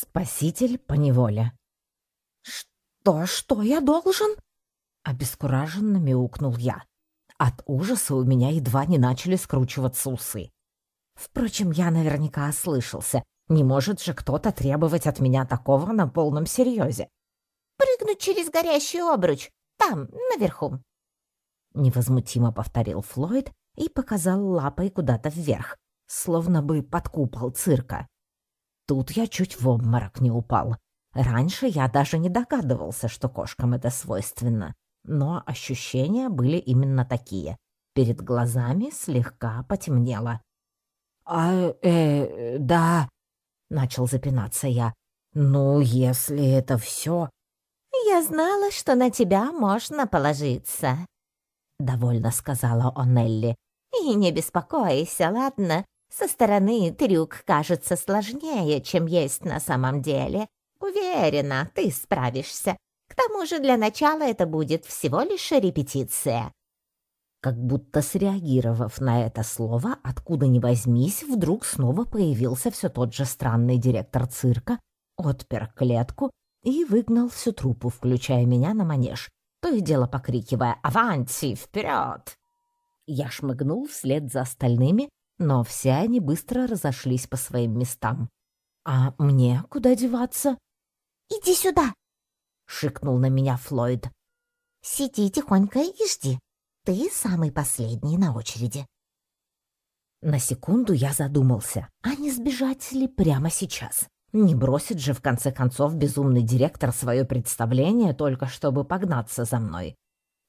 Спаситель по неволе. «Что, что я должен?» Обескураженно мяукнул я. От ужаса у меня едва не начали скручиваться усы. Впрочем, я наверняка ослышался. Не может же кто-то требовать от меня такого на полном серьезе. «Прыгнуть через горящий обруч, там, наверху», — невозмутимо повторил Флойд и показал лапой куда-то вверх, словно бы под купол цирка. Тут я чуть в обморок не упал. Раньше я даже не догадывался, что кошкам это свойственно но ощущения были именно такие. Перед глазами слегка потемнело. «А, э, да...» — начал запинаться я. «Ну, если это все...» «Я знала, что на тебя можно положиться», — довольно сказала Онелли. «И не беспокойся, ладно? Со стороны трюк кажется сложнее, чем есть на самом деле. Уверена, ты справишься. К тому же для начала это будет всего лишь репетиция». Как будто среагировав на это слово, откуда ни возьмись, вдруг снова появился все тот же странный директор цирка, отпер клетку и выгнал всю труппу, включая меня на манеж, то и дело покрикивая «Аванти! Вперед!». Я шмыгнул вслед за остальными, но все они быстро разошлись по своим местам. «А мне куда деваться?» «Иди сюда!» шикнул на меня Флойд. «Сиди тихонько и жди. Ты самый последний на очереди». На секунду я задумался, а не сбежать ли прямо сейчас? Не бросит же, в конце концов, безумный директор свое представление только чтобы погнаться за мной.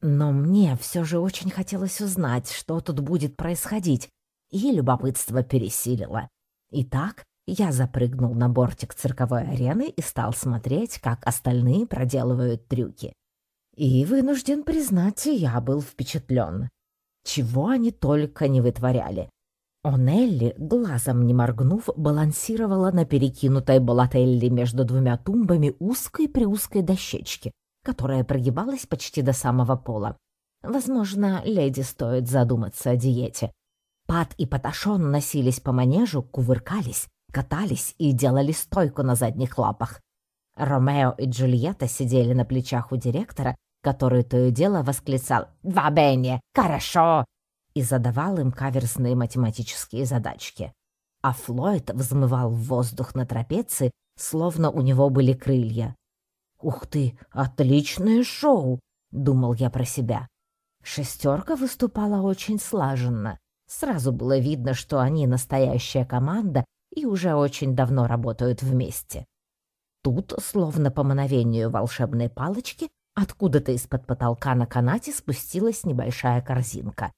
Но мне все же очень хотелось узнать, что тут будет происходить, и любопытство пересилило. Итак, я запрыгнул на бортик цирковой арены и стал смотреть, как остальные проделывают трюки. И вынужден признать, я был впечатлен. Чего они только не вытворяли. Онелли, глазом не моргнув, балансировала на перекинутой балателли между двумя тумбами узкой-приузкой дощечки, которая прогибалась почти до самого пола. Возможно, леди стоит задуматься о диете. Пат и Паташон носились по манежу, кувыркались, катались и делали стойку на задних лапах. Ромео и Джульетта сидели на плечах у директора, который то и дело восклицал «Два Бенни! Хорошо!» и задавал им каверсные математические задачки. А Флойд взмывал в воздух на трапеции, словно у него были крылья. «Ух ты, отличное шоу!» — думал я про себя. Шестерка выступала очень слаженно. Сразу было видно, что они настоящая команда и уже очень давно работают вместе. Тут, словно по мановению волшебной палочки, откуда-то из-под потолка на канате спустилась небольшая корзинка.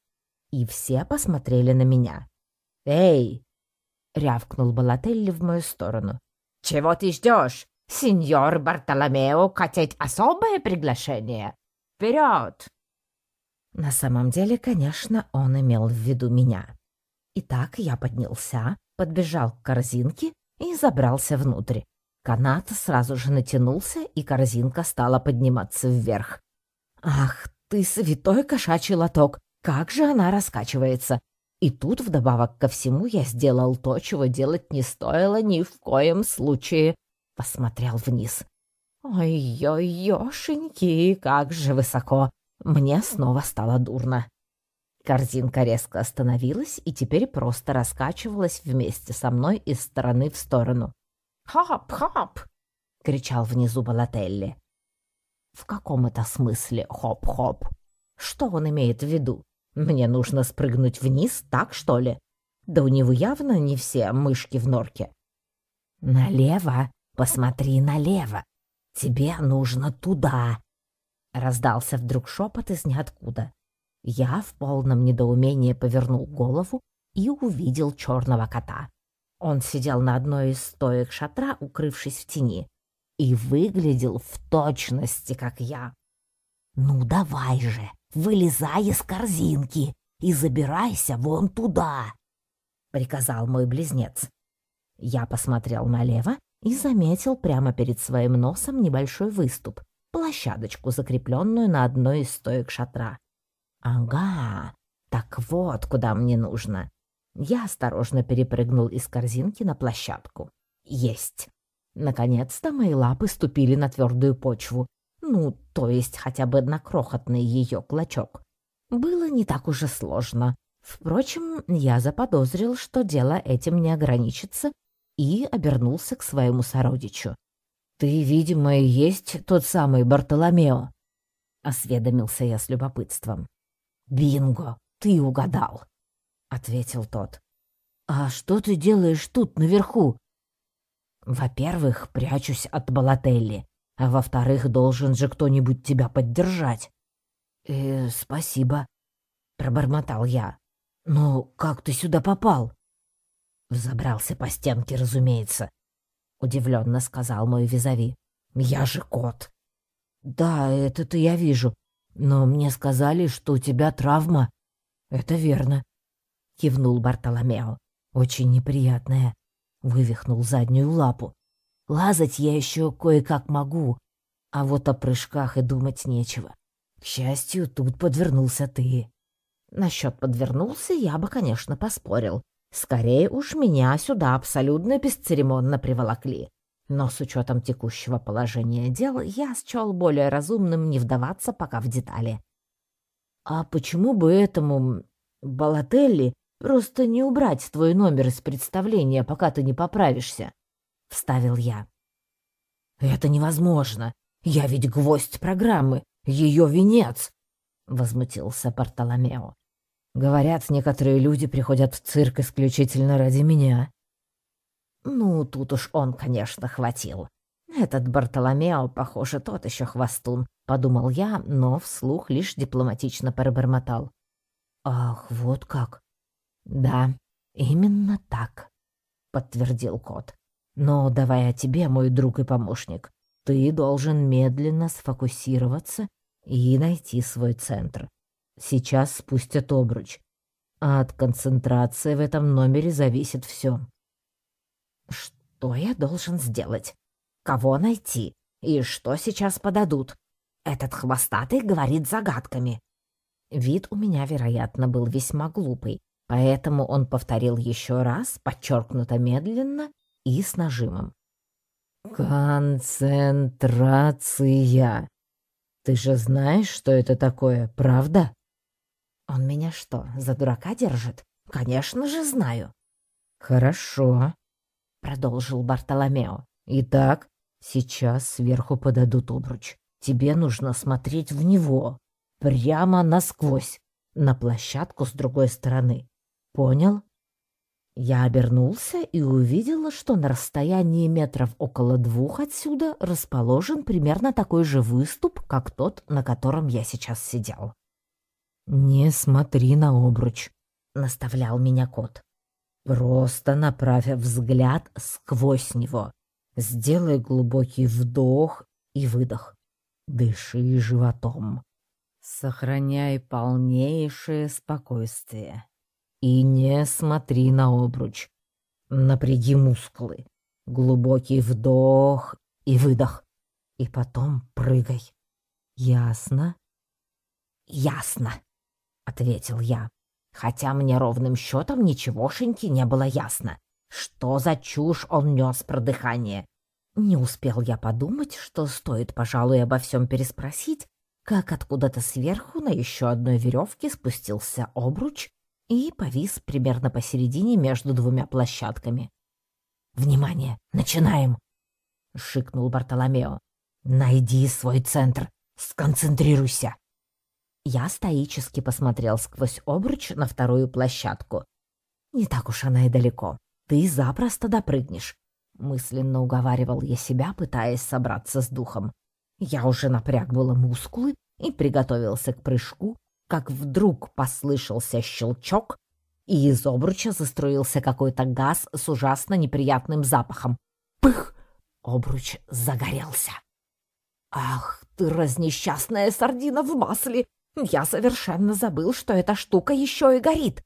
И все посмотрели на меня. «Эй!» — рявкнул Балателли в мою сторону. «Чего ты ждешь? Сеньор Бартоломео хотеть особое приглашение? Вперед!» На самом деле, конечно, он имел в виду меня. Итак, я поднялся, подбежал к корзинке и забрался внутрь. Канат сразу же натянулся, и корзинка стала подниматься вверх. «Ах ты, святой кошачий лоток! Как же она раскачивается!» И тут, вдобавок ко всему, я сделал то, чего делать не стоило ни в коем случае. Посмотрел вниз. «Ой-ой-ёшеньки, как же высоко!» Мне снова стало дурно. Корзинка резко остановилась и теперь просто раскачивалась вместе со мной из стороны в сторону. «Хоп-хоп!» — кричал внизу Балателли. «В каком это смысле хоп-хоп? Что он имеет в виду? Мне нужно спрыгнуть вниз, так что ли? Да у него явно не все мышки в норке». «Налево! Посмотри налево! Тебе нужно туда!» Раздался вдруг шепот из ниоткуда. Я в полном недоумении повернул голову и увидел черного кота. Он сидел на одной из стоек шатра, укрывшись в тени, и выглядел в точности, как я. «Ну давай же, вылезай из корзинки и забирайся вон туда!» — приказал мой близнец. Я посмотрел налево и заметил прямо перед своим носом небольшой выступ, площадочку, закрепленную на одной из стоек шатра. «Ага, так вот, куда мне нужно». Я осторожно перепрыгнул из корзинки на площадку. «Есть!» Наконец-то мои лапы ступили на твердую почву, ну, то есть хотя бы на крохотный ее клочок. Было не так уж и сложно. Впрочем, я заподозрил, что дело этим не ограничится, и обернулся к своему сородичу. «Ты, видимо, и есть тот самый Бартоломео?» — осведомился я с любопытством. «Бинго, ты угадал!» — ответил тот. «А что ты делаешь тут, наверху?» «Во-первых, прячусь от Балателли, а во-вторых, должен же кто-нибудь тебя поддержать». «Э, спасибо», — пробормотал я. «Но как ты сюда попал?» «Взобрался по стенке, разумеется», — удивленно сказал мой визави. «Я же кот». «Да, это-то я вижу, но мне сказали, что у тебя травма». «Это верно», — кивнул Бартоломео. «Очень неприятная». Вывихнул заднюю лапу. «Лазать я еще кое-как могу, а вот о прыжках и думать нечего. К счастью, тут подвернулся ты». Насчет подвернулся я бы, конечно, поспорил. Скорее уж меня сюда абсолютно бесцеремонно приволокли. Но с учетом текущего положения дел я счел более разумным не вдаваться пока в детали. «А почему бы этому Балателли просто не убрать твой номер из представления, пока ты не поправишься?» — вставил я. «Это невозможно. Я ведь гвоздь программы, ее венец!» — возмутился Бартоломео. Говорят, некоторые люди приходят в цирк исключительно ради меня. Ну, тут уж он, конечно, хватил. Этот Бартоломео, похоже, тот еще хвостун, подумал я, но вслух лишь дипломатично пробормотал. Ах, вот как. Да, именно так, подтвердил кот. Но давай о тебе, мой друг и помощник. Ты должен медленно сфокусироваться и найти свой центр. Сейчас спустят обруч. А от концентрации в этом номере зависит все. Что я должен сделать? Кого найти? И что сейчас подадут? Этот хвостатый говорит загадками. Вид у меня, вероятно, был весьма глупый, поэтому он повторил еще раз, подчеркнуто медленно и с нажимом. «Концентрация. Ты же знаешь, что это такое, правда?» Он меня что, за дурака держит? Конечно же знаю. Хорошо, продолжил Бартоломео. Итак, сейчас сверху подадут обруч. Тебе нужно смотреть в него, прямо насквозь, на площадку с другой стороны. Понял? Я обернулся и увидела, что на расстоянии метров около двух отсюда расположен примерно такой же выступ, как тот, на котором я сейчас сидел. «Не смотри на обруч», — наставлял меня кот. «Просто направь взгляд сквозь него. Сделай глубокий вдох и выдох. Дыши животом. Сохраняй полнейшее спокойствие. И не смотри на обруч. Напряги мускулы. Глубокий вдох и выдох. И потом прыгай. Ясно? Ясно. — ответил я. Хотя мне ровным счетом ничегошеньки не было ясно. Что за чушь он нес про дыхание? Не успел я подумать, что стоит, пожалуй, обо всем переспросить, как откуда-то сверху на еще одной веревке спустился обруч и повис примерно посередине между двумя площадками. «Внимание! Начинаем!» — шикнул Бартоломео. «Найди свой центр! Сконцентрируйся!» Я стоически посмотрел сквозь обруч на вторую площадку. «Не так уж она и далеко. Ты запросто допрыгнешь», — мысленно уговаривал я себя, пытаясь собраться с духом. Я уже напряг было мускулы и приготовился к прыжку, как вдруг послышался щелчок, и из обруча заструился какой-то газ с ужасно неприятным запахом. Пых! Обруч загорелся. «Ах ты, разнесчастная сардина в масле!» Я совершенно забыл, что эта штука еще и горит.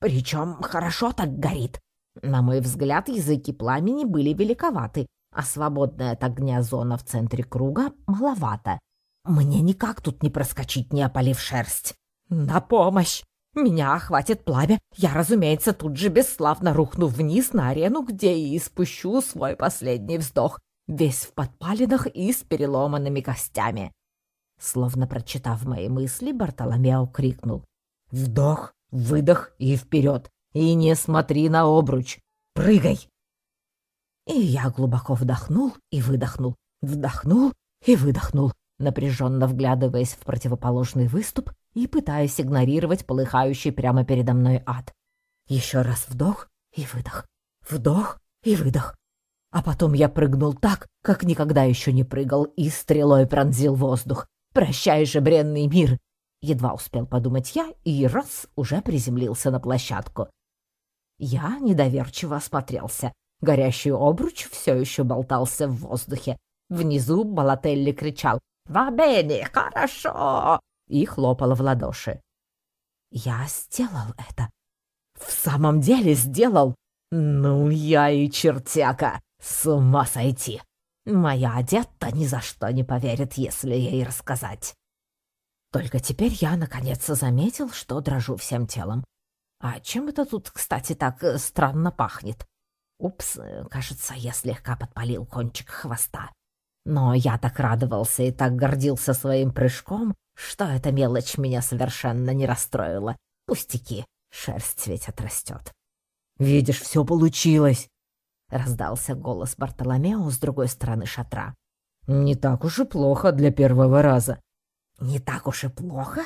Причем хорошо так горит. На мой взгляд, языки пламени были великоваты, а свободная от огня зона в центре круга маловато. Мне никак тут не проскочить, не опалив шерсть. На помощь! Меня охватит пламя. Я, разумеется, тут же бесславно рухну вниз на арену, где и спущу свой последний вздох. весь в подпалинах и с переломанными костями. Словно прочитав мои мысли, Бартоломео крикнул. «Вдох, выдох и вперед! И не смотри на обруч! Прыгай!» И я глубоко вдохнул и выдохнул, вдохнул и выдохнул, напряженно вглядываясь в противоположный выступ и пытаясь игнорировать полыхающий прямо передо мной ад. Еще раз вдох и выдох, вдох и выдох. А потом я прыгнул так, как никогда еще не прыгал, и стрелой пронзил воздух. «Прощай же, бренный мир!» Едва успел подумать я, и раз уже приземлился на площадку. Я недоверчиво осмотрелся. Горящий обруч все еще болтался в воздухе. Внизу Балателли кричал «Вабени, хорошо!» и хлопал в ладоши. Я сделал это. В самом деле сделал. Ну, я и чертяка. С ума сойти. Моя одета ни за что не поверит, если ей рассказать. Только теперь я наконец заметил, что дрожу всем телом. А чем это тут, кстати, так э, странно пахнет? Упс, кажется, я слегка подпалил кончик хвоста. Но я так радовался и так гордился своим прыжком, что эта мелочь меня совершенно не расстроила. Пустяки, шерсть ведь отрастет. «Видишь, все получилось!» — раздался голос Бартоломео с другой стороны шатра. «Не так уж и плохо для первого раза». «Не так уж и плохо?»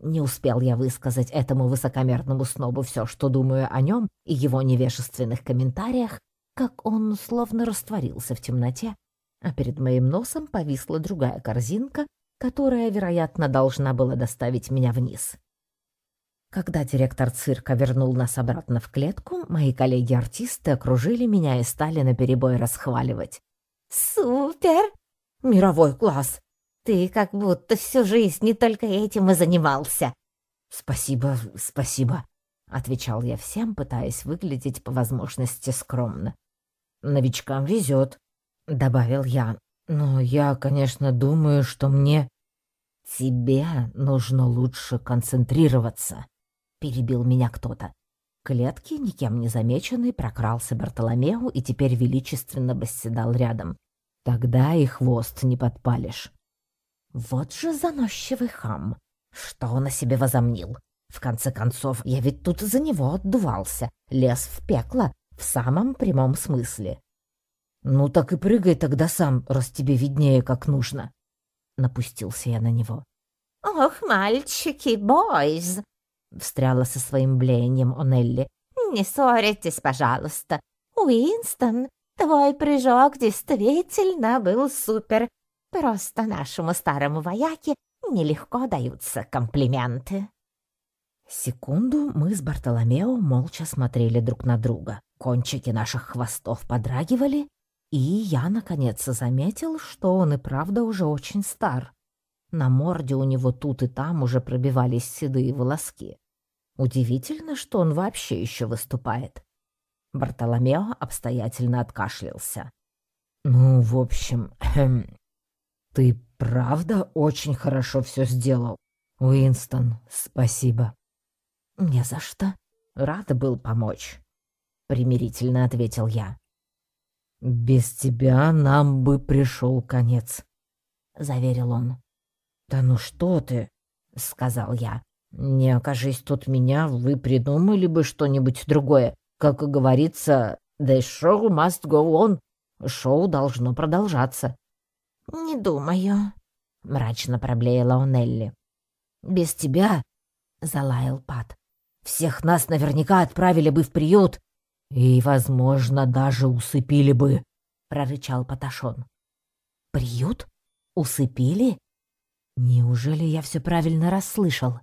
Не успел я высказать этому высокомерному снобу все, что думаю о нем и его невежественных комментариях, как он словно растворился в темноте, а перед моим носом повисла другая корзинка, которая, вероятно, должна была доставить меня вниз. Когда директор цирка вернул нас обратно в клетку, мои коллеги-артисты окружили меня и стали наперебой расхваливать. «Супер! Мировой класс! Ты как будто всю жизнь не только этим и занимался!» «Спасибо, спасибо», — отвечал я всем, пытаясь выглядеть по возможности скромно. «Новичкам везет», — добавил я. «Но я, конечно, думаю, что мне...» «Тебе нужно лучше концентрироваться», — перебил меня кто-то. К клетке, никем не замеченный, прокрался Бартоломеу и теперь величественно восседал рядом. Тогда и хвост не подпалишь. Вот же заносчивый хам. Что он о себе возомнил? В конце концов, я ведь тут за него отдувался, лез в пекло, в самом прямом смысле. «Ну так и прыгай тогда сам, раз тебе виднее, как нужно». Напустился я на него. «Ох, мальчики, бойз!» Встряла со своим блеянием Онелли. «Не ссоритесь, пожалуйста. Уинстон, твой прыжок действительно был супер. Просто нашему старому вояке нелегко даются комплименты». Секунду мы с Бартоломео молча смотрели друг на друга. Кончики наших хвостов подрагивали, и я, наконец, заметил, что он и правда уже очень стар. На морде у него тут и там уже пробивались седые волоски. Удивительно, что он вообще еще выступает. Бартоломео обстоятельно откашлялся. «Ну, в общем, эм, ты правда очень хорошо все сделал. Уинстон, спасибо». «Не за что. Рада был помочь», — примирительно ответил я. «Без тебя нам бы пришел конец», — заверил он. «Да ну что ты!» — сказал я. «Не окажись тут меня, вы придумали бы что-нибудь другое. Как говорится, the show must go on. Шоу должно продолжаться». «Не думаю», — мрачно проблеяла Онелли. «Без тебя», — залаял Пат, — «всех нас наверняка отправили бы в приют и, возможно, даже усыпили бы», — прорычал Паташон. «Приют? Усыпили?» Неужели я все правильно расслышал?